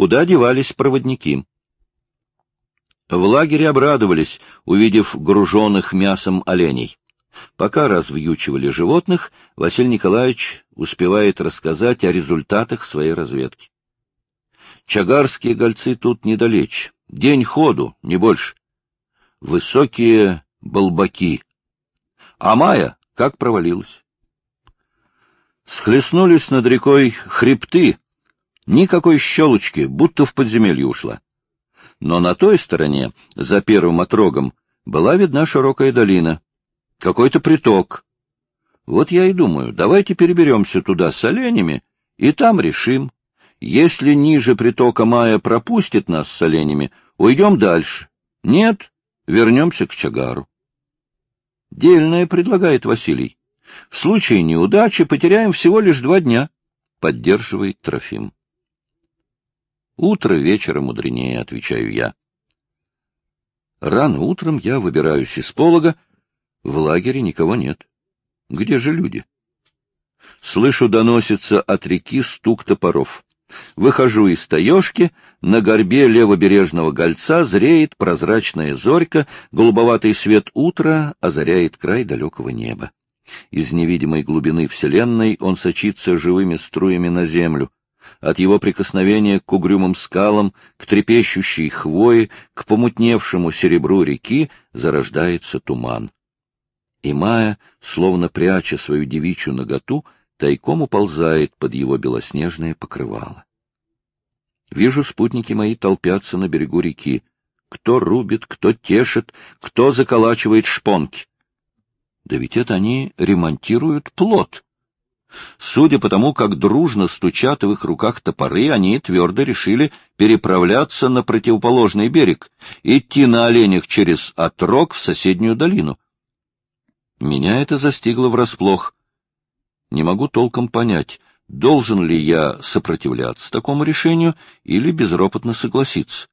куда девались проводники. В лагере обрадовались, увидев груженных мясом оленей. Пока развьючивали животных, Василий Николаевич успевает рассказать о результатах своей разведки. Чагарские гольцы тут недалече. День ходу, не больше. Высокие болбаки. А Майя как провалилась. Схлестнулись над рекой хребты. Никакой щелочки, будто в подземелье ушла. Но на той стороне, за первым отрогом, была видна широкая долина. Какой-то приток. Вот я и думаю, давайте переберемся туда с оленями, и там решим. Если ниже притока Мая пропустит нас с оленями, уйдем дальше. Нет, вернемся к Чагару. Дельное предлагает Василий. В случае неудачи потеряем всего лишь два дня, поддерживает Трофим. Утро вечера мудренее, отвечаю я. Рано утром я выбираюсь из полога. В лагере никого нет. Где же люди? Слышу, доносится от реки стук топоров. Выхожу из таежки, на горбе левобережного гольца зреет прозрачная зорька, голубоватый свет утра озаряет край далекого неба. Из невидимой глубины Вселенной он сочится живыми струями на землю. От его прикосновения к угрюмым скалам, к трепещущей хвое, к помутневшему серебру реки зарождается туман. И Майя, словно пряча свою девичью наготу, тайком уползает под его белоснежное покрывало. Вижу, спутники мои толпятся на берегу реки. Кто рубит, кто тешит, кто заколачивает шпонки. Да ведь это они ремонтируют плод. Судя по тому, как дружно стучат в их руках топоры, они твердо решили переправляться на противоположный берег, идти на оленях через отрог в соседнюю долину. Меня это застигло врасплох. Не могу толком понять, должен ли я сопротивляться такому решению или безропотно согласиться.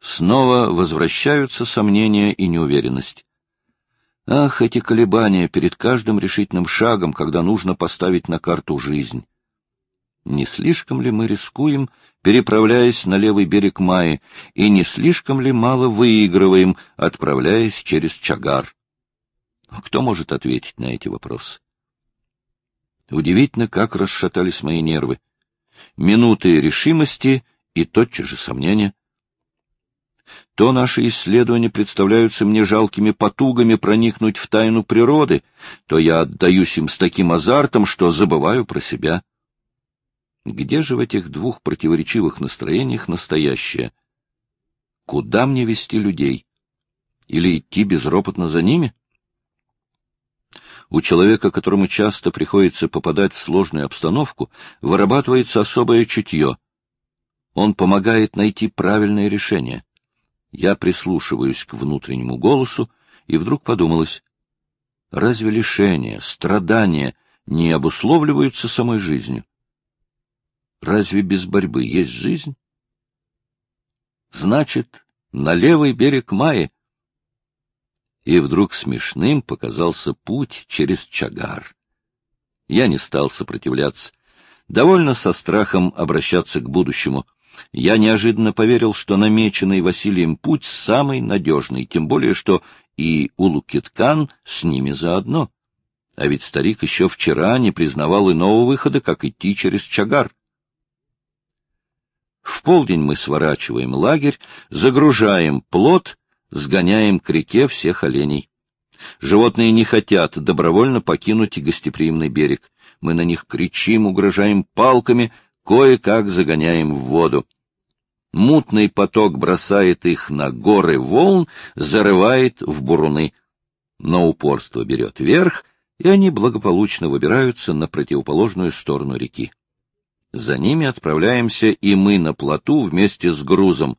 Снова возвращаются сомнения и неуверенность. Ах, эти колебания перед каждым решительным шагом, когда нужно поставить на карту жизнь. Не слишком ли мы рискуем, переправляясь на левый берег Майи, и не слишком ли мало выигрываем, отправляясь через Чагар? Кто может ответить на эти вопросы? Удивительно, как расшатались мои нервы. Минуты решимости и тотчас же сомнения. То наши исследования представляются мне жалкими потугами проникнуть в тайну природы, то я отдаюсь им с таким азартом, что забываю про себя. Где же в этих двух противоречивых настроениях настоящее? Куда мне вести людей? Или идти безропотно за ними? У человека, которому часто приходится попадать в сложную обстановку, вырабатывается особое чутье. Он помогает найти правильное решение. Я прислушиваюсь к внутреннему голосу, и вдруг подумалось, разве лишения, страдания не обусловливаются самой жизнью? Разве без борьбы есть жизнь? Значит, на левый берег Майи и вдруг смешным показался путь через Чагар. Я не стал сопротивляться, довольно со страхом обращаться к будущему. Я неожиданно поверил, что намеченный Василием путь самый надежный, тем более, что и Улукиткан с ними заодно. А ведь старик еще вчера не признавал иного выхода, как идти через Чагар. В полдень мы сворачиваем лагерь, загружаем плод сгоняем к реке всех оленей. Животные не хотят добровольно покинуть гостеприимный берег. Мы на них кричим, угрожаем палками, кое-как загоняем в воду. Мутный поток бросает их на горы волн, зарывает в буруны. Но упорство берет верх, и они благополучно выбираются на противоположную сторону реки. За ними отправляемся и мы на плоту вместе с грузом.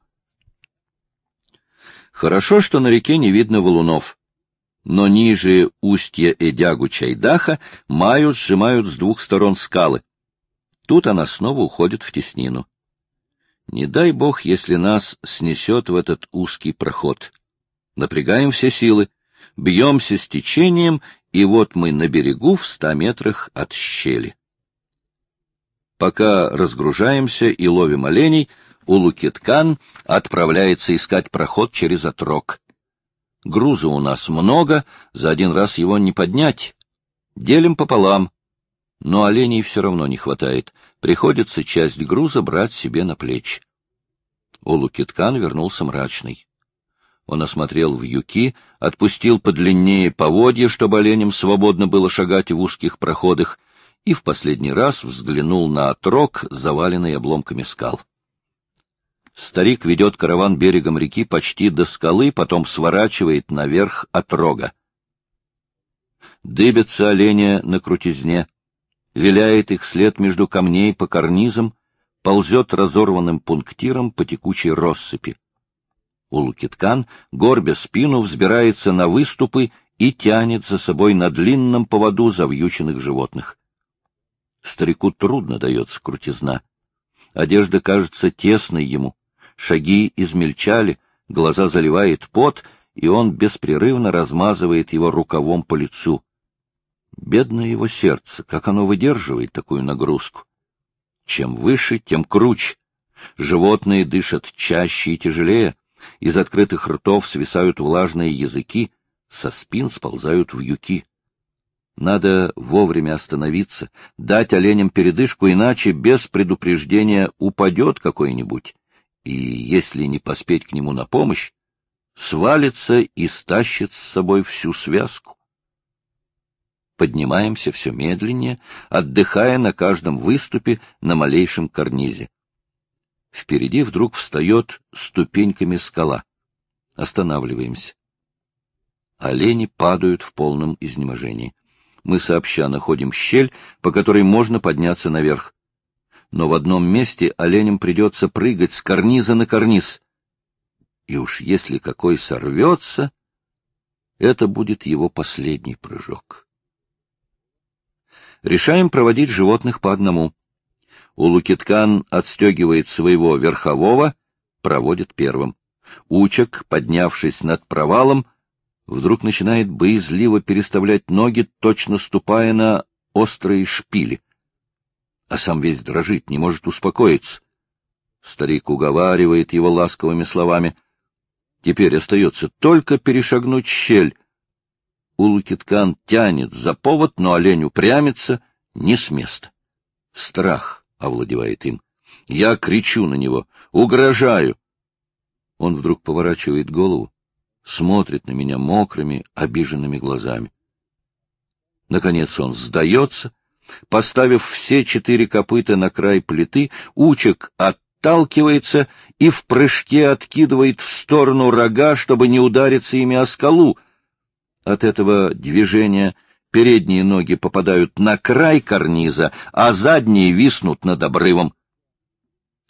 Хорошо, что на реке не видно валунов. Но ниже устья Эдягу Чайдаха Маю сжимают с двух сторон скалы. Тут она снова уходит в теснину. Не дай бог, если нас снесет в этот узкий проход. Напрягаем все силы, бьемся с течением, и вот мы на берегу в ста метрах от щели. Пока разгружаемся и ловим оленей, Улукиткан отправляется искать проход через отрог. Груза у нас много, за один раз его не поднять. Делим пополам. Но оленей все равно не хватает. Приходится часть груза брать себе на плечи. Улукиткан вернулся мрачный. Он осмотрел вьюки, отпустил подлиннее поводья, чтобы оленям свободно было шагать в узких проходах, и в последний раз взглянул на отрог, заваленный обломками скал. Старик ведет караван берегом реки почти до скалы, потом сворачивает наверх отрога. Дыбятся оленя на крутизне, виляет их след между камней по карнизам, ползет разорванным пунктиром по текучей россыпи. Улукиткан, горбя спину, взбирается на выступы и тянет за собой на длинном поводу завьюченных животных. Старику трудно дается крутизна. Одежда кажется тесной ему, шаги измельчали, глаза заливает пот, и он беспрерывно размазывает его рукавом по лицу. Бедное его сердце, как оно выдерживает такую нагрузку. Чем выше, тем круче. Животные дышат чаще и тяжелее, из открытых ртов свисают влажные языки, со спин сползают вьюки. Надо вовремя остановиться, дать оленям передышку, иначе без предупреждения упадет какой-нибудь, и, если не поспеть к нему на помощь, свалится и стащит с собой всю связку. Поднимаемся все медленнее, отдыхая на каждом выступе на малейшем карнизе. Впереди вдруг встает ступеньками скала. Останавливаемся. Олени падают в полном изнеможении. Мы сообща находим щель, по которой можно подняться наверх. Но в одном месте оленям придется прыгать с карниза на карниз. И уж если какой сорвется, это будет его последний прыжок. Решаем проводить животных по одному. Улукиткан отстегивает своего верхового, проводит первым. Учек, поднявшись над провалом, вдруг начинает боязливо переставлять ноги, точно ступая на острые шпили. А сам весь дрожит, не может успокоиться. Старик уговаривает его ласковыми словами. Теперь остается только перешагнуть щель. Улукиткан тянет за повод, но олень упрямится не с места. Страх овладевает им. Я кричу на него, угрожаю. Он вдруг поворачивает голову, смотрит на меня мокрыми, обиженными глазами. Наконец он сдается, поставив все четыре копыта на край плиты, Учек отталкивается и в прыжке откидывает в сторону рога, чтобы не удариться ими о скалу. От этого движения Передние ноги попадают на край карниза, а задние виснут над обрывом.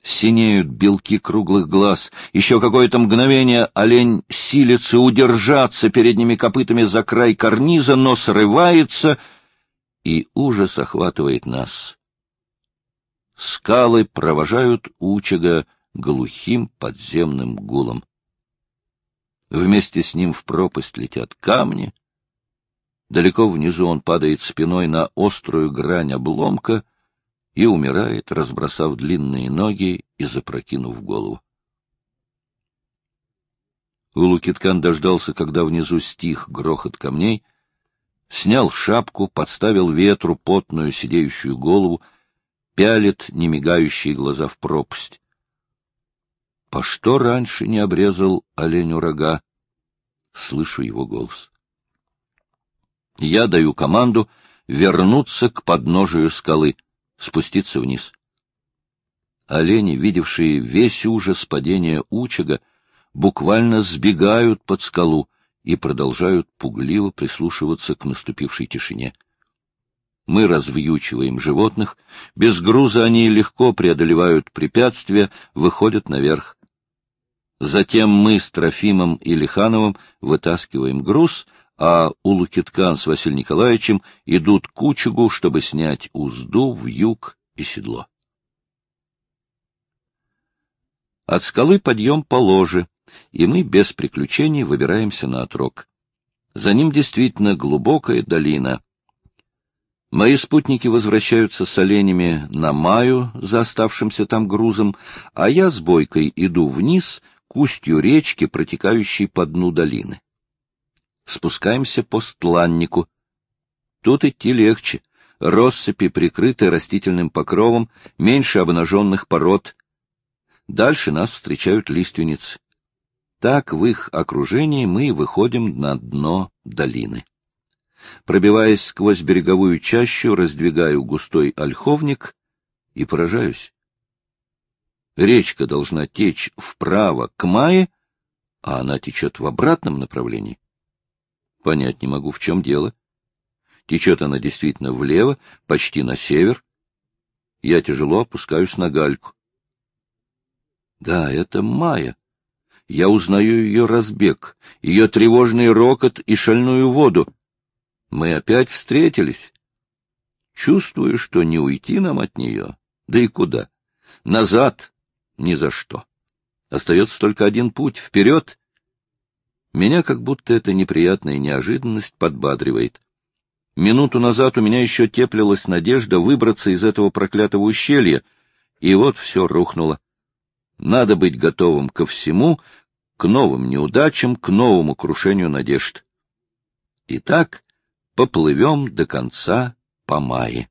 Синеют белки круглых глаз. Еще какое-то мгновение олень силится удержаться передними копытами за край карниза, но срывается, и ужас охватывает нас. Скалы провожают Учага глухим подземным гулом. Вместе с ним в пропасть летят камни, Далеко внизу он падает спиной на острую грань обломка и умирает, разбросав длинные ноги и запрокинув голову. Улукиткан дождался, когда внизу стих грохот камней, снял шапку, подставил ветру потную сидеющую голову, пялит немигающие глаза в пропасть. По что раньше не обрезал оленю рога? Слышу его голос. Я даю команду вернуться к подножию скалы, спуститься вниз. Олени, видевшие весь ужас падения Учага, буквально сбегают под скалу и продолжают пугливо прислушиваться к наступившей тишине. Мы развьючиваем животных, без груза они легко преодолевают препятствия, выходят наверх. Затем мы с Трофимом и Лихановым вытаскиваем груз — а Улукиткан с Василием Николаевичем идут к Учугу, чтобы снять узду, в юг и седло. От скалы подъем по ложе, и мы без приключений выбираемся на отрог. За ним действительно глубокая долина. Мои спутники возвращаются с оленями на Маю за оставшимся там грузом, а я с Бойкой иду вниз к устью речки, протекающей по дну долины. Спускаемся по стланнику. Тут идти легче. Россыпи прикрыты растительным покровом, меньше обнаженных пород. Дальше нас встречают лиственницы. Так в их окружении мы выходим на дно долины. Пробиваясь сквозь береговую чащу, раздвигаю густой ольховник и поражаюсь. Речка должна течь вправо к Мае, а она течет в обратном направлении. Понять не могу, в чем дело. Течет она действительно влево, почти на север. Я тяжело опускаюсь на гальку. Да, это Майя. Я узнаю ее разбег, ее тревожный рокот и шальную воду. Мы опять встретились. Чувствую, что не уйти нам от нее. Да и куда? Назад? Ни за что. Остается только один путь — вперед. Меня как будто эта неприятная неожиданность подбадривает. Минуту назад у меня еще теплилась надежда выбраться из этого проклятого ущелья, и вот все рухнуло. Надо быть готовым ко всему, к новым неудачам, к новому крушению надежд. Итак, поплывем до конца по мае.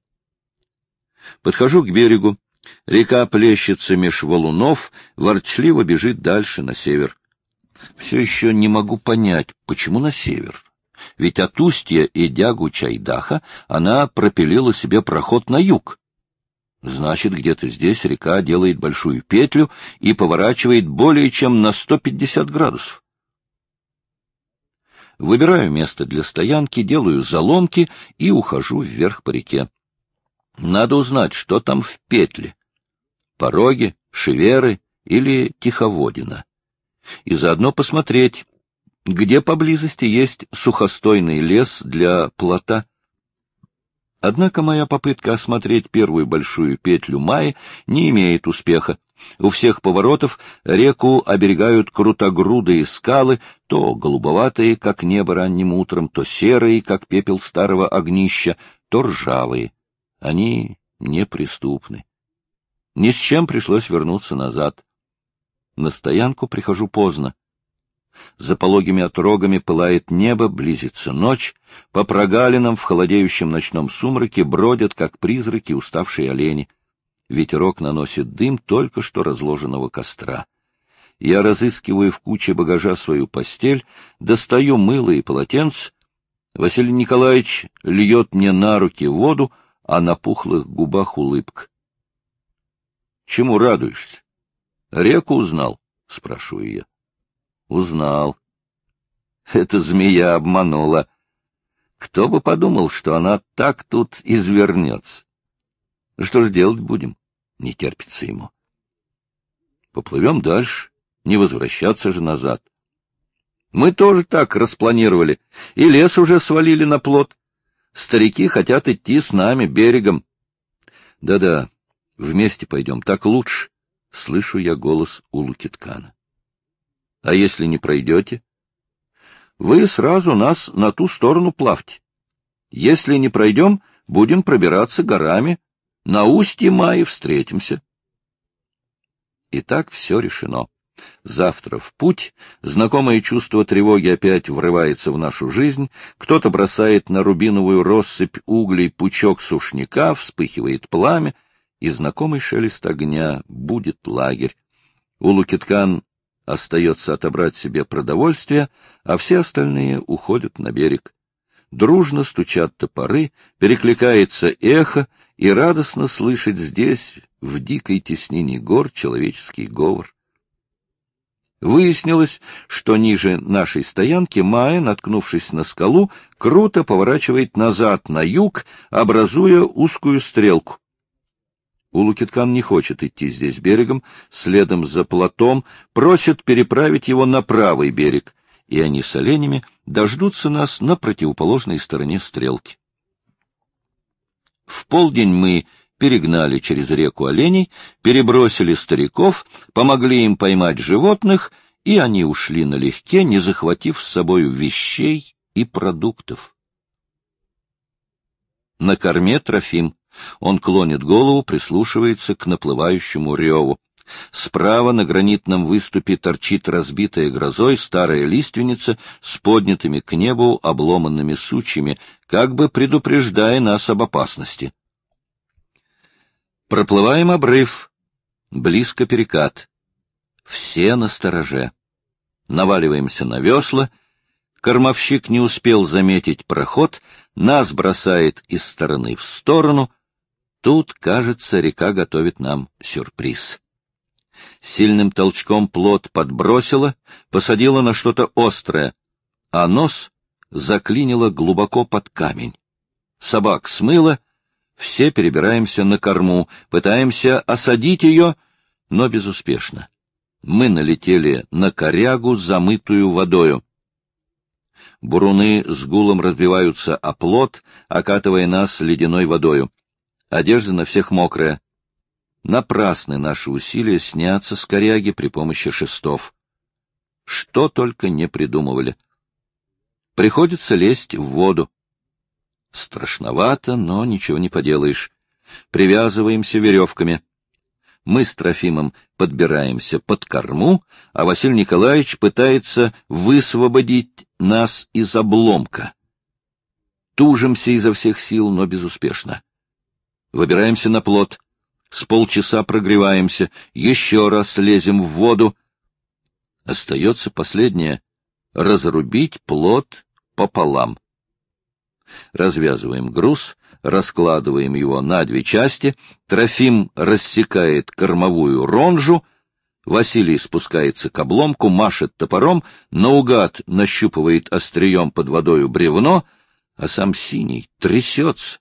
Подхожу к берегу. Река плещется меж валунов, ворчливо бежит дальше, на север. Все еще не могу понять, почему на север. Ведь от устья и дягу Чайдаха она пропилила себе проход на юг. Значит, где-то здесь река делает большую петлю и поворачивает более чем на 150 градусов. Выбираю место для стоянки, делаю заломки и ухожу вверх по реке. Надо узнать, что там в петле. Пороги, шеверы или тиховодина. И заодно посмотреть, где поблизости есть сухостойный лес для плота. Однако моя попытка осмотреть первую большую петлю Майи не имеет успеха. У всех поворотов реку оберегают крутогрудые скалы, то голубоватые, как небо ранним утром, то серые, как пепел старого огнища, то ржавые. Они неприступны. Ни с чем пришлось вернуться назад. На стоянку прихожу поздно. За пологими отрогами пылает небо, близится ночь, по прогалинам в холодеющем ночном сумраке бродят, как призраки, уставшие олени — Ветерок наносит дым только что разложенного костра. Я разыскиваю в куче багажа свою постель, достаю мыло и полотенце. Василий Николаевич льет мне на руки воду, а на пухлых губах улыбка. — Чему радуешься? — Реку узнал? — спрашиваю я. — Узнал. Эта змея обманула. Кто бы подумал, что она так тут извернется? Что ж делать будем? Не терпится ему. Поплывем дальше, не возвращаться же назад. Мы тоже так распланировали, и лес уже свалили на плот. Старики хотят идти с нами берегом. Да-да, вместе пойдем, так лучше. Слышу я голос у Лукиткана. А если не пройдете? Вы сразу нас на ту сторону плавьте. Если не пройдем, будем пробираться горами на устье мая встретимся. Итак, все решено. Завтра в путь, знакомое чувство тревоги опять врывается в нашу жизнь, кто-то бросает на рубиновую россыпь углей пучок сушняка, вспыхивает пламя, и знакомый шелест огня будет лагерь. У Лукиткан остается отобрать себе продовольствие, а все остальные уходят на берег. Дружно стучат топоры, перекликается эхо, и радостно слышать здесь, в дикой теснине гор, человеческий говор. Выяснилось, что ниже нашей стоянки Майя, наткнувшись на скалу, круто поворачивает назад на юг, образуя узкую стрелку. Улукиткан не хочет идти здесь берегом, следом за плотом, просит переправить его на правый берег, и они с оленями дождутся нас на противоположной стороне стрелки. В полдень мы перегнали через реку оленей, перебросили стариков, помогли им поймать животных, и они ушли налегке, не захватив с собой вещей и продуктов. На корме Трофим. Он клонит голову, прислушивается к наплывающему реву. Справа на гранитном выступе торчит разбитая грозой старая лиственница с поднятыми к небу обломанными сучьями, как бы предупреждая нас об опасности. Проплываем обрыв. Близко перекат. Все на стороже. Наваливаемся на весла. Кормовщик не успел заметить проход, нас бросает из стороны в сторону. Тут, кажется, река готовит нам сюрприз. Сильным толчком плод подбросила, посадила на что-то острое, а нос заклинило глубоко под камень. Собак смыло, все перебираемся на корму, пытаемся осадить ее, но безуспешно. Мы налетели на корягу, замытую водою. Буруны с гулом разбиваются о плот, окатывая нас ледяной водою. Одежда на всех мокрая. Напрасны наши усилия сняться с коряги при помощи шестов. Что только не придумывали. Приходится лезть в воду. Страшновато, но ничего не поделаешь. Привязываемся веревками. Мы с Трофимом подбираемся под корму, а Василий Николаевич пытается высвободить нас из обломка. Тужимся изо всех сил, но безуспешно. Выбираемся на плот — с полчаса прогреваемся, еще раз лезем в воду. Остается последнее — разрубить плод пополам. Развязываем груз, раскладываем его на две части, Трофим рассекает кормовую ронжу, Василий спускается к обломку, машет топором, наугад нащупывает острием под водою бревно, а сам синий трясется.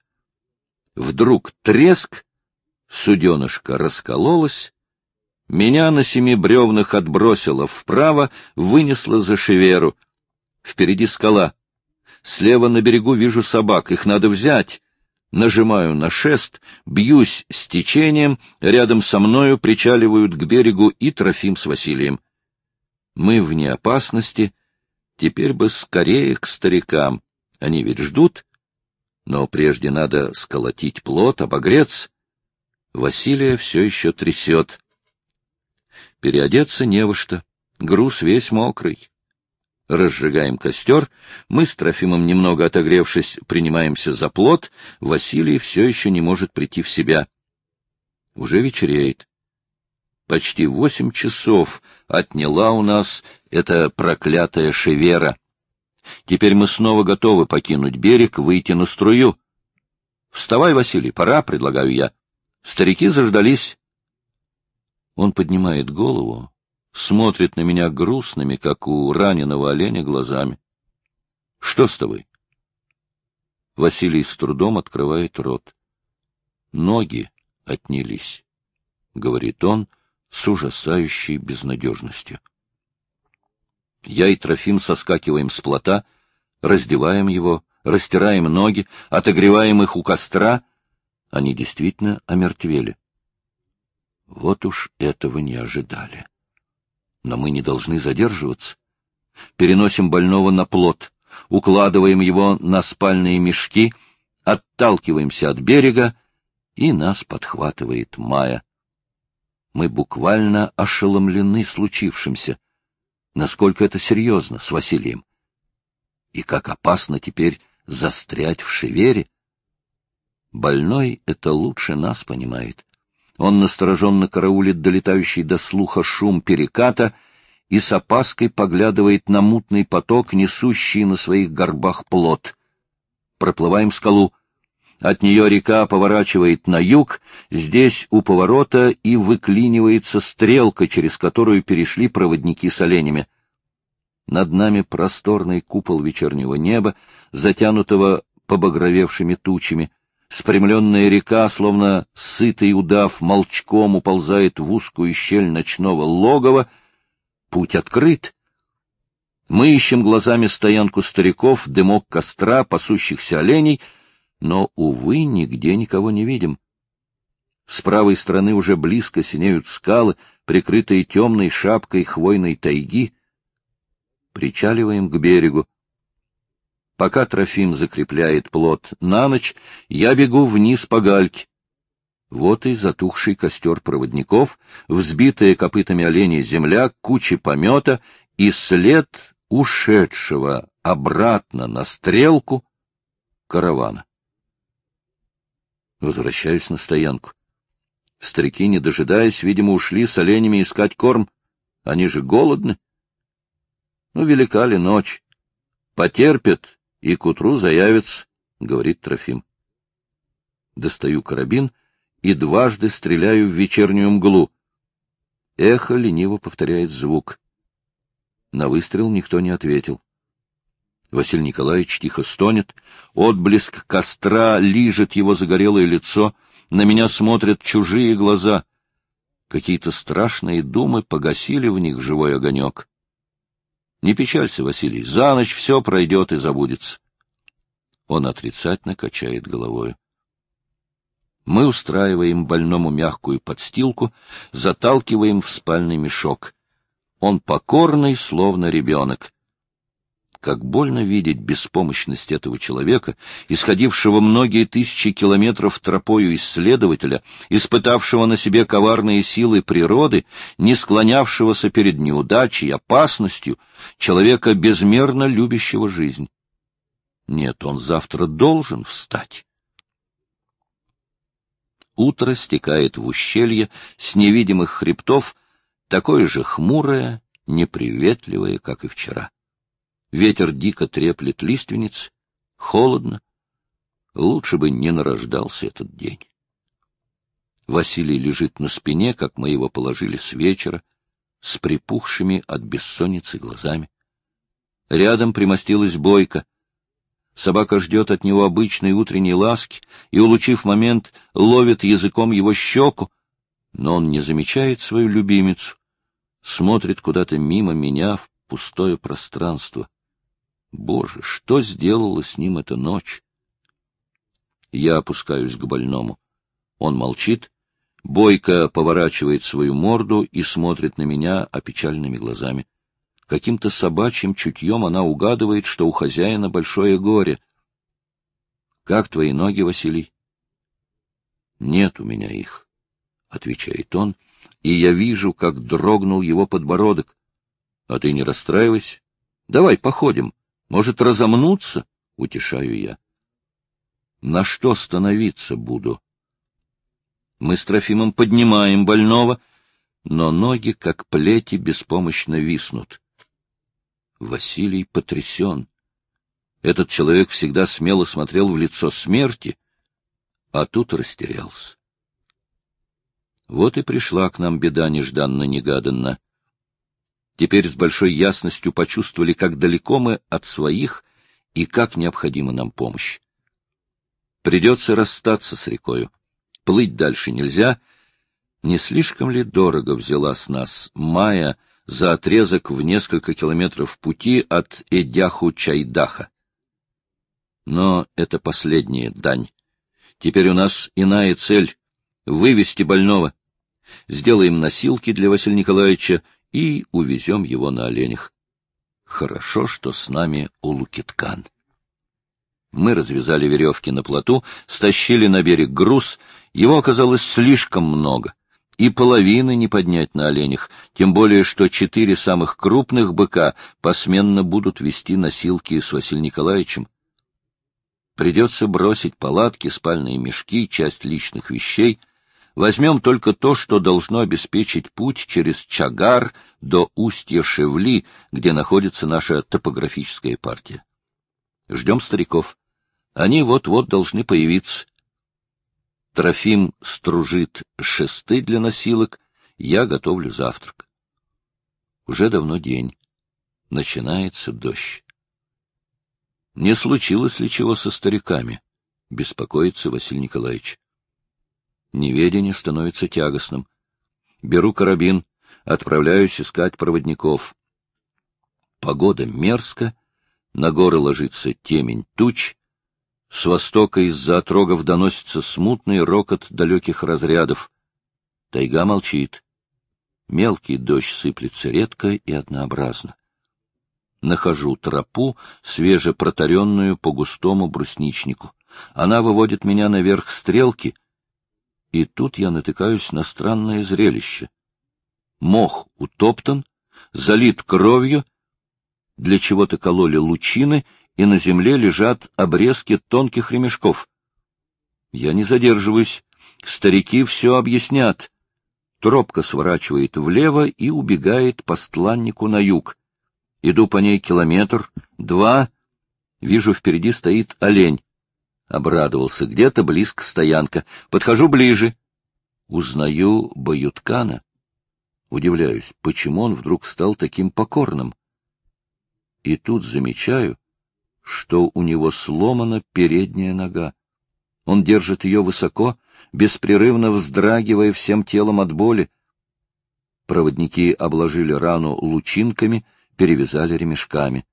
Вдруг треск, Суденышко раскололось, меня на семи бревнах отбросило вправо, вынесло за шеверу. Впереди скала. Слева на берегу вижу собак, их надо взять. Нажимаю на шест, бьюсь с течением, рядом со мною причаливают к берегу и Трофим с Василием. Мы вне опасности, теперь бы скорее к старикам. Они ведь ждут. Но прежде надо сколотить плод, обогреться. Василия все еще трясет. Переодеться не во что, груз весь мокрый. Разжигаем костер, мы с Трофимом, немного отогревшись, принимаемся за плод, Василий все еще не может прийти в себя. Уже вечереет. Почти восемь часов отняла у нас эта проклятая шевера. Теперь мы снова готовы покинуть берег, выйти на струю. — Вставай, Василий, пора, — предлагаю я. Старики заждались. Он поднимает голову, смотрит на меня грустными, как у раненого оленя, глазами. — Что с тобой? Василий с трудом открывает рот. Ноги отнялись, — говорит он с ужасающей безнадежностью. Я и Трофим соскакиваем с плота, раздеваем его, растираем ноги, отогреваем их у костра они действительно омертвели. Вот уж этого не ожидали. Но мы не должны задерживаться. Переносим больного на плот, укладываем его на спальные мешки, отталкиваемся от берега, и нас подхватывает Майя. Мы буквально ошеломлены случившимся. Насколько это серьезно с Василием? И как опасно теперь застрять в шевере, Больной это лучше нас понимает. Он настороженно караулит долетающий до слуха шум переката и с опаской поглядывает на мутный поток, несущий на своих горбах плод. Проплываем скалу. От нее река поворачивает на юг, здесь у поворота и выклинивается стрелка, через которую перешли проводники с оленями. Над нами просторный купол вечернего неба, затянутого побагровевшими тучами. Спрямленная река, словно сытый удав, молчком уползает в узкую щель ночного логова. Путь открыт. Мы ищем глазами стоянку стариков, дымок костра, пасущихся оленей, но, увы, нигде никого не видим. С правой стороны уже близко синеют скалы, прикрытые темной шапкой хвойной тайги. Причаливаем к берегу. Пока Трофим закрепляет плод на ночь, я бегу вниз по гальке. Вот и затухший костер проводников, взбитая копытами оленей земля, куча помета и след ушедшего обратно на стрелку каравана. Возвращаюсь на стоянку. Старики, не дожидаясь, видимо, ушли с оленями искать корм. Они же голодны. Ну, велика ли ночь? Потерпят и к утру заявятся, — говорит Трофим. Достаю карабин и дважды стреляю в вечернюю мглу. Эхо лениво повторяет звук. На выстрел никто не ответил. Василий Николаевич тихо стонет, отблеск костра лижет его загорелое лицо, на меня смотрят чужие глаза. Какие-то страшные думы погасили в них живой огонек. Не печалься, Василий, за ночь все пройдет и забудется. Он отрицательно качает головой. Мы устраиваем больному мягкую подстилку, заталкиваем в спальный мешок. Он покорный, словно ребенок. Как больно видеть беспомощность этого человека, исходившего многие тысячи километров тропою исследователя, испытавшего на себе коварные силы природы, не склонявшегося перед неудачей, опасностью, человека, безмерно любящего жизнь. Нет, он завтра должен встать. Утро стекает в ущелье с невидимых хребтов, такое же хмурое, неприветливое, как и вчера. Ветер дико треплет лиственниц, холодно. Лучше бы не нарождался этот день. Василий лежит на спине, как мы его положили с вечера, с припухшими от бессонницы глазами. Рядом примостилась бойка. Собака ждет от него обычной утренней ласки и, улучив момент, ловит языком его щеку, но он не замечает свою любимицу, смотрит куда-то мимо меня в пустое пространство. Боже, что сделала с ним эта ночь? Я опускаюсь к больному. Он молчит. Бойко поворачивает свою морду и смотрит на меня опечальными глазами. Каким-то собачьим чутьем она угадывает, что у хозяина большое горе. — Как твои ноги, Василий? — Нет у меня их, — отвечает он, и я вижу, как дрогнул его подбородок. — А ты не расстраивайся. Давай походим. Может, разомнуться? — утешаю я. — На что становиться буду? Мы с Трофимом поднимаем больного, но ноги, как плети, беспомощно виснут. Василий потрясен. Этот человек всегда смело смотрел в лицо смерти, а тут растерялся. Вот и пришла к нам беда нежданно-негаданно. Теперь с большой ясностью почувствовали, как далеко мы от своих и как необходима нам помощь. Придется расстаться с рекою. Плыть дальше нельзя. Не слишком ли дорого взяла с нас Майя за отрезок в несколько километров пути от Эдяху-Чайдаха? Но это последняя дань. Теперь у нас иная цель — вывести больного. Сделаем носилки для Василия Николаевича и увезем его на оленях. Хорошо, что с нами Улукиткан. Мы развязали веревки на плоту, стащили на берег груз. Его оказалось слишком много. И половины не поднять на оленях, тем более, что четыре самых крупных быка посменно будут вести носилки с Василием Николаевичем. Придется бросить палатки, спальные мешки, часть личных вещей, Возьмем только то, что должно обеспечить путь через Чагар до устья Шевли, где находится наша топографическая партия. Ждем стариков. Они вот-вот должны появиться. Трофим стружит шесты для носилок, я готовлю завтрак. Уже давно день. Начинается дождь. Не случилось ли чего со стариками? Беспокоится Василий Николаевич. Неведение становится тягостным. Беру карабин, отправляюсь искать проводников. Погода мерзкая, на горы ложится темень туч, с востока из-за отрогов доносится смутный рокот далеких разрядов. Тайга молчит. Мелкий дождь сыплется редко и однообразно. Нахожу тропу, свежепротаренную по густому брусничнику. Она выводит меня наверх стрелки, и тут я натыкаюсь на странное зрелище. Мох утоптан, залит кровью, для чего-то кололи лучины, и на земле лежат обрезки тонких ремешков. Я не задерживаюсь. Старики все объяснят. Тропка сворачивает влево и убегает по стланнику на юг. Иду по ней километр, два. Вижу, впереди стоит олень. Обрадовался. Где-то близко стоянка. Подхожу ближе. Узнаю Баюткана. Удивляюсь, почему он вдруг стал таким покорным. И тут замечаю, что у него сломана передняя нога. Он держит ее высоко, беспрерывно вздрагивая всем телом от боли. Проводники обложили рану лучинками, перевязали ремешками.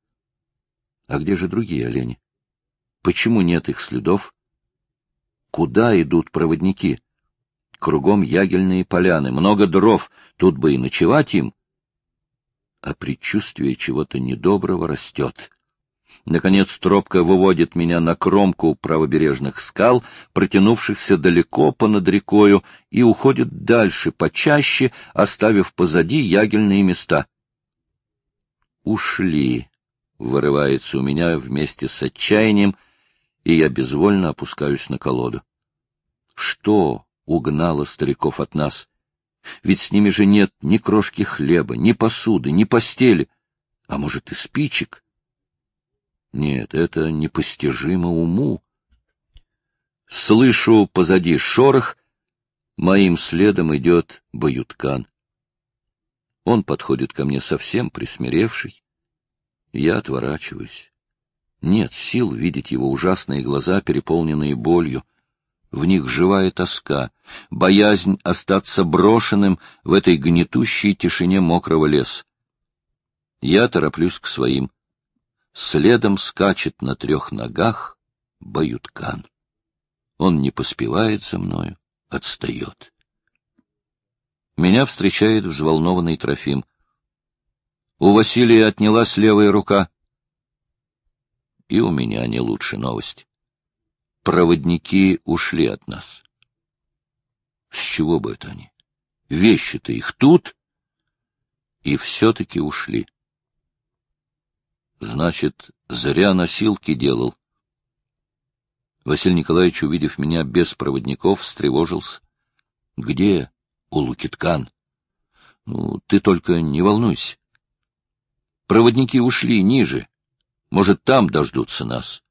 А где же другие олени? Почему нет их следов? Куда идут проводники? Кругом ягельные поляны, много дров, тут бы и ночевать им. А предчувствие чего-то недоброго растет. Наконец тропка выводит меня на кромку правобережных скал, протянувшихся далеко понад рекою, и уходит дальше, почаще, оставив позади ягельные места. «Ушли!» — вырывается у меня вместе с отчаянием, и я безвольно опускаюсь на колоду. Что угнало стариков от нас? Ведь с ними же нет ни крошки хлеба, ни посуды, ни постели, а может и спичек. Нет, это непостижимо уму. Слышу позади шорох, моим следом идет Баюткан. Он подходит ко мне совсем присмиревший. Я отворачиваюсь. Нет сил видеть его ужасные глаза, переполненные болью. В них живая тоска, боязнь остаться брошенным в этой гнетущей тишине мокрого леса. Я тороплюсь к своим. Следом скачет на трех ногах Баюткан. Он не поспевает за мною, отстает. Меня встречает взволнованный Трофим. У Василия отнялась левая рука. И у меня не лучше новость. Проводники ушли от нас. С чего бы это они? Вещи-то их тут. И все-таки ушли. Значит, зря носилки делал. Василий Николаевич, увидев меня без проводников, встревожился. — Где? — У Лукиткан. — Ну, ты только не волнуйся. Проводники ушли ниже. Может, там дождутся нас.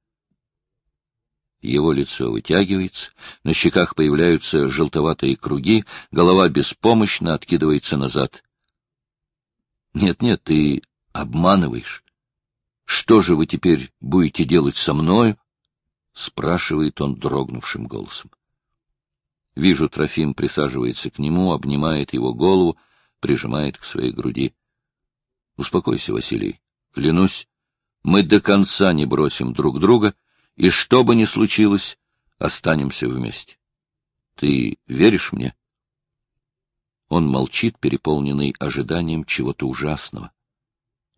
Его лицо вытягивается, на щеках появляются желтоватые круги, голова беспомощно откидывается назад. Нет-нет, ты обманываешь. Что же вы теперь будете делать со мною? — спрашивает он дрогнувшим голосом. Вижу, Трофим присаживается к нему, обнимает его голову, прижимает к своей груди. — Успокойся, Василий. Клянусь, мы до конца не бросим друг друга, и что бы ни случилось, останемся вместе. Ты веришь мне? Он молчит, переполненный ожиданием чего-то ужасного.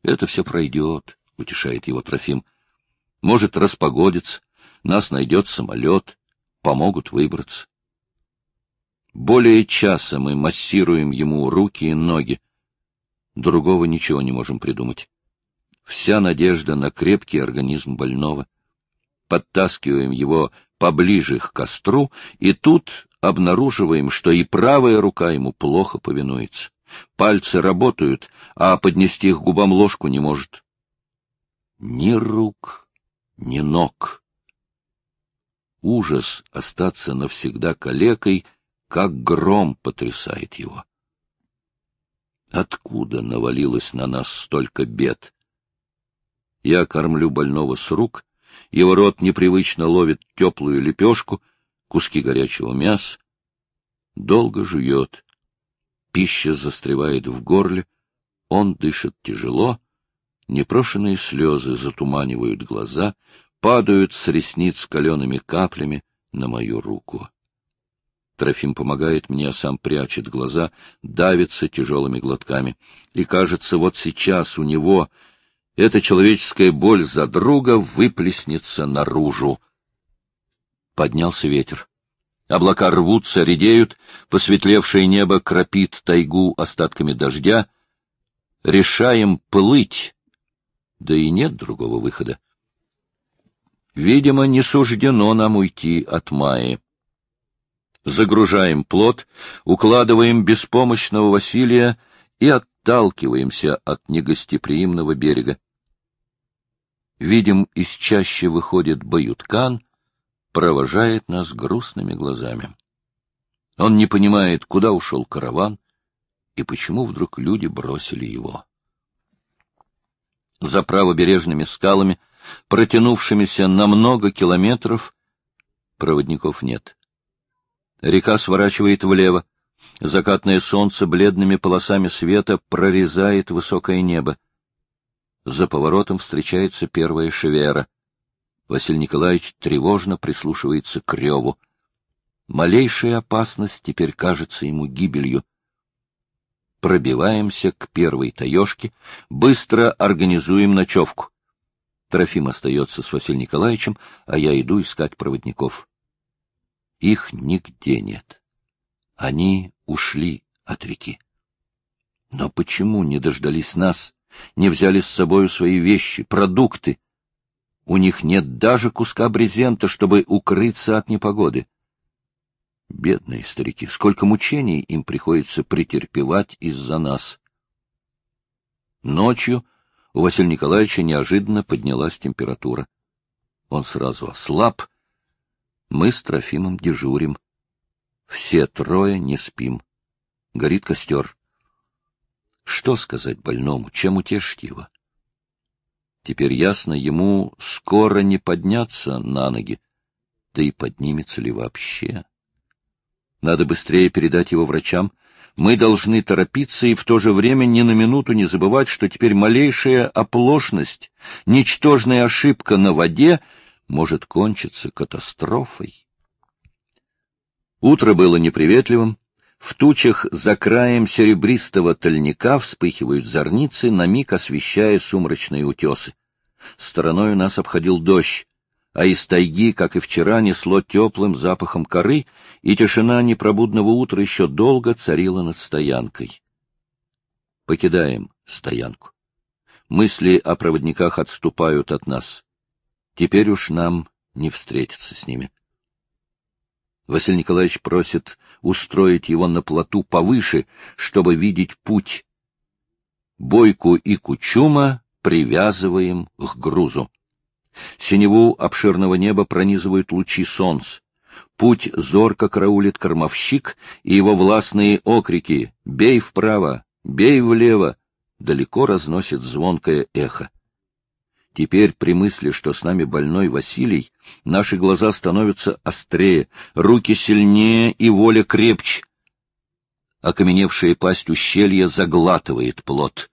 Это все пройдет. — утешает его Трофим. — Может, распогодится, нас найдет самолет, помогут выбраться. Более часа мы массируем ему руки и ноги. Другого ничего не можем придумать. Вся надежда на крепкий организм больного. Подтаскиваем его поближе к костру, и тут обнаруживаем, что и правая рука ему плохо повинуется. Пальцы работают, а поднести к губам ложку не может ни рук, ни ног. Ужас остаться навсегда калекой, как гром потрясает его. Откуда навалилось на нас столько бед? Я кормлю больного с рук, его рот непривычно ловит теплую лепешку, куски горячего мяса. Долго жует. Пища застревает в горле, он дышит тяжело, Непрошенные слезы затуманивают глаза, падают с ресниц калеными каплями на мою руку. Трофим помогает мне, а сам прячет глаза, давится тяжелыми глотками. И кажется, вот сейчас у него эта человеческая боль за друга выплеснется наружу. Поднялся ветер. Облака рвутся, редеют, посветлевшее небо кропит тайгу остатками дождя. Решаем плыть, да и нет другого выхода. Видимо, не суждено нам уйти от Майи. Загружаем плот, укладываем беспомощного Василия и отталкиваемся от негостеприимного берега. Видим, из чаще выходит Баюткан, провожает нас грустными глазами. Он не понимает, куда ушел караван и почему вдруг люди бросили его. За правобережными скалами, протянувшимися на много километров, проводников нет. Река сворачивает влево. Закатное солнце бледными полосами света прорезает высокое небо. За поворотом встречается первая шевера. Василий Николаевич тревожно прислушивается к реву. Малейшая опасность теперь кажется ему гибелью. Пробиваемся к первой таежке, быстро организуем ночевку. Трофим остается с Василием Николаевичем, а я иду искать проводников. Их нигде нет. Они ушли от реки. Но почему не дождались нас, не взяли с собою свои вещи, продукты? У них нет даже куска брезента, чтобы укрыться от непогоды. Бедные старики, сколько мучений им приходится претерпевать из-за нас. Ночью у Василия Николаевича неожиданно поднялась температура. Он сразу ослаб. Мы с Трофимом дежурим. Все трое не спим. Горит костер. Что сказать больному, чем утешить его? Теперь ясно, ему скоро не подняться на ноги, да и поднимется ли вообще. Надо быстрее передать его врачам. Мы должны торопиться и в то же время ни на минуту не забывать, что теперь малейшая оплошность, ничтожная ошибка на воде может кончиться катастрофой. Утро было неприветливым. В тучах за краем серебристого тольника вспыхивают зорницы, на миг освещая сумрачные утесы. Стороною нас обходил дождь а из тайги, как и вчера, несло теплым запахом коры, и тишина непробудного утра еще долго царила над стоянкой. Покидаем стоянку. Мысли о проводниках отступают от нас. Теперь уж нам не встретиться с ними. Василий Николаевич просит устроить его на плоту повыше, чтобы видеть путь. Бойку и Кучума привязываем к грузу. Синеву обширного неба пронизывают лучи солнца. Путь зорко караулит кормовщик, и его властные окрики «Бей вправо! Бей влево!» далеко разносит звонкое эхо. Теперь при мысли, что с нами больной Василий, наши глаза становятся острее, руки сильнее и воля крепче. Окаменевшая пасть ущелья заглатывает плод.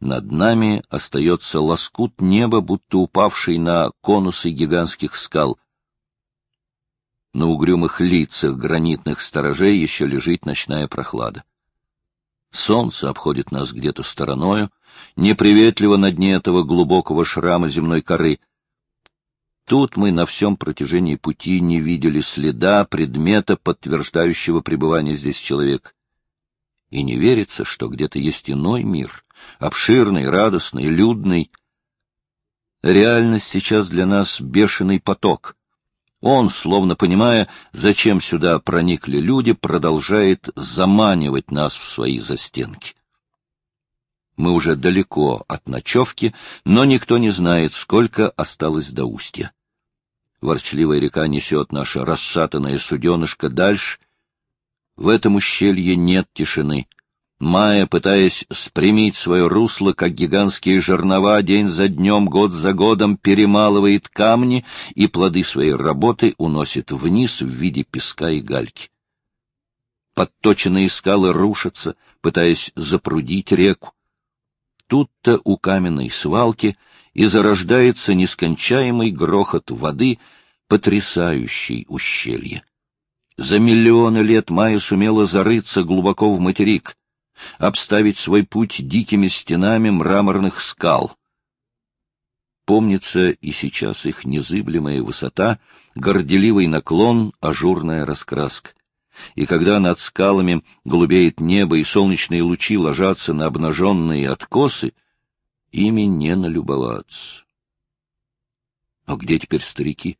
Над нами остается лоскут неба, будто упавший на конусы гигантских скал. На угрюмых лицах гранитных сторожей еще лежит ночная прохлада. Солнце обходит нас где-то стороною, неприветливо на дне этого глубокого шрама земной коры. Тут мы на всем протяжении пути не видели следа предмета, подтверждающего пребывание здесь человека. И не верится, что где-то есть иной мир — обширный, радостный, людный. Реальность сейчас для нас бешеный поток. Он, словно понимая, зачем сюда проникли люди, продолжает заманивать нас в свои застенки. Мы уже далеко от ночевки, но никто не знает, сколько осталось до устья. Ворчливая река несет наше расшатанное суденышко дальше. В этом ущелье нет тишины. Майя, пытаясь спрямить свое русло, как гигантские жернова, день за днем, год за годом перемалывает камни и плоды своей работы уносит вниз в виде песка и гальки. Подточенные скалы рушатся, пытаясь запрудить реку. Тут-то у каменной свалки и зарождается нескончаемый грохот воды, потрясающий ущелье. За миллионы лет Майя сумела зарыться глубоко в материк — обставить свой путь дикими стенами мраморных скал. помнится и сейчас их незыблемая высота, горделивый наклон, ажурная раскраска. И когда над скалами голубеет небо и солнечные лучи ложатся на обнаженные откосы, ими не налюбоваться. А где теперь старики?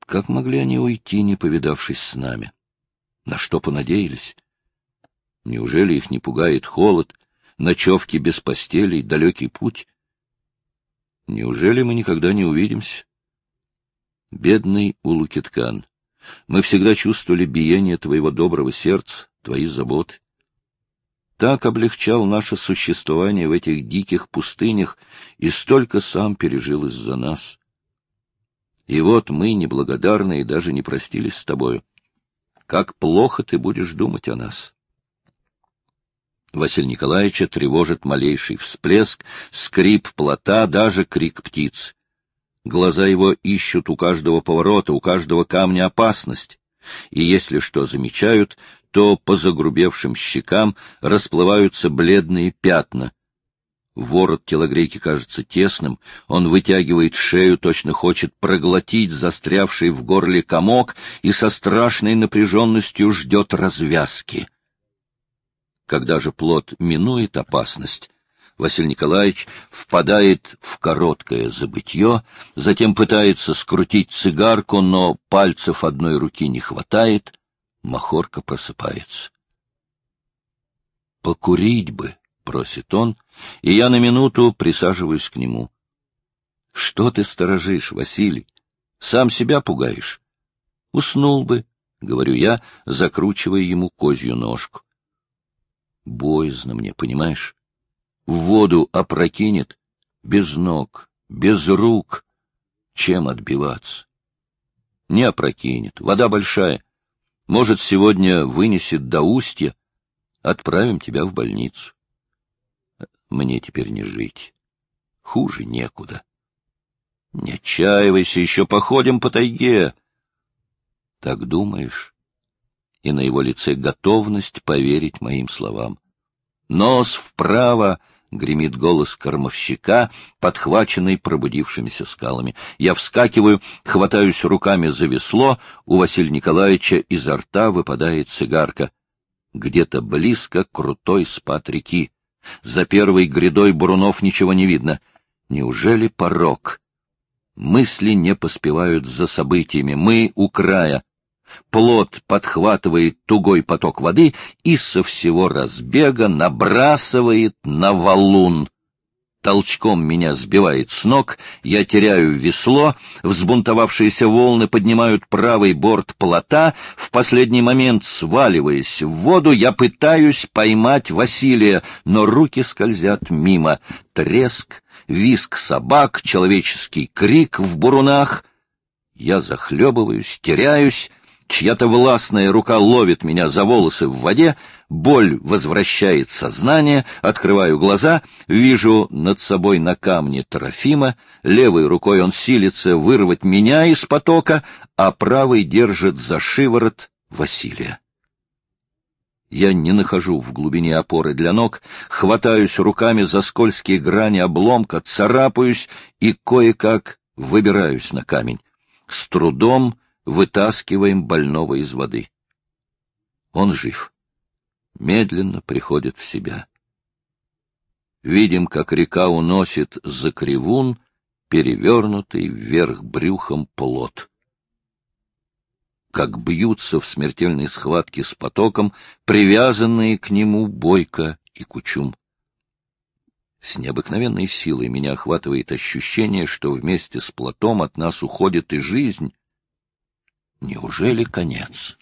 Как могли они уйти, не повидавшись с нами? На что понадеялись? Неужели их не пугает холод, ночевки без постелей, далекий путь? Неужели мы никогда не увидимся? Бедный Улукиткан, мы всегда чувствовали биение твоего доброго сердца, твои заботы. Так облегчал наше существование в этих диких пустынях и столько сам пережил из-за нас. И вот мы, неблагодарные, даже не простились с тобою. Как плохо ты будешь думать о нас. Василия Николаевича тревожит малейший всплеск, скрип плота, даже крик птиц. Глаза его ищут у каждого поворота, у каждого камня опасность. И если что замечают, то по загрубевшим щекам расплываются бледные пятна, Ворот телогрейки кажется тесным, он вытягивает шею, точно хочет проглотить застрявший в горле комок и со страшной напряженностью ждет развязки. Когда же плод минует опасность, Василий Николаевич впадает в короткое забытье, затем пытается скрутить цигарку, но пальцев одной руки не хватает, Махорка просыпается. «Покурить бы!» — просит он — и я на минуту присаживаюсь к нему. — Что ты сторожишь, Василий? Сам себя пугаешь. — Уснул бы, — говорю я, закручивая ему козью ножку. Боязно мне, понимаешь? В воду опрокинет, без ног, без рук. Чем отбиваться? Не опрокинет, вода большая. Может, сегодня вынесет до устья. Отправим тебя в больницу. Мне теперь не жить. Хуже некуда. Не отчаивайся, еще походим по тайге. Так думаешь? И на его лице готовность поверить моим словам. Нос вправо, — гремит голос кормовщика, подхваченный пробудившимися скалами. Я вскакиваю, хватаюсь руками за весло, у Василия Николаевича изо рта выпадает цигарка. Где-то близко крутой спад реки. За первой грядой бурунов ничего не видно. Неужели порог? Мысли не поспевают за событиями. Мы у края. Плод подхватывает тугой поток воды и со всего разбега набрасывает на валун толчком меня сбивает с ног, я теряю весло, взбунтовавшиеся волны поднимают правый борт плота, в последний момент, сваливаясь в воду, я пытаюсь поймать Василия, но руки скользят мимо. Треск, виск собак, человеческий крик в бурунах. Я захлебываюсь, теряюсь, Чья-то властная рука ловит меня за волосы в воде, боль возвращает сознание, открываю глаза, вижу над собой на камне Трофима, левой рукой он силится вырвать меня из потока, а правой держит за шиворот Василия. Я не нахожу в глубине опоры для ног, хватаюсь руками за скользкие грани обломка, царапаюсь и кое-как выбираюсь на камень. С трудом вытаскиваем больного из воды. Он жив. Медленно приходит в себя. Видим, как река уносит за кривун перевернутый вверх брюхом плот. Как бьются в смертельной схватке с потоком, привязанные к нему Бойко и Кучум. С необыкновенной силой меня охватывает ощущение, что вместе с плотом от нас уходит и жизнь, Неужели конец?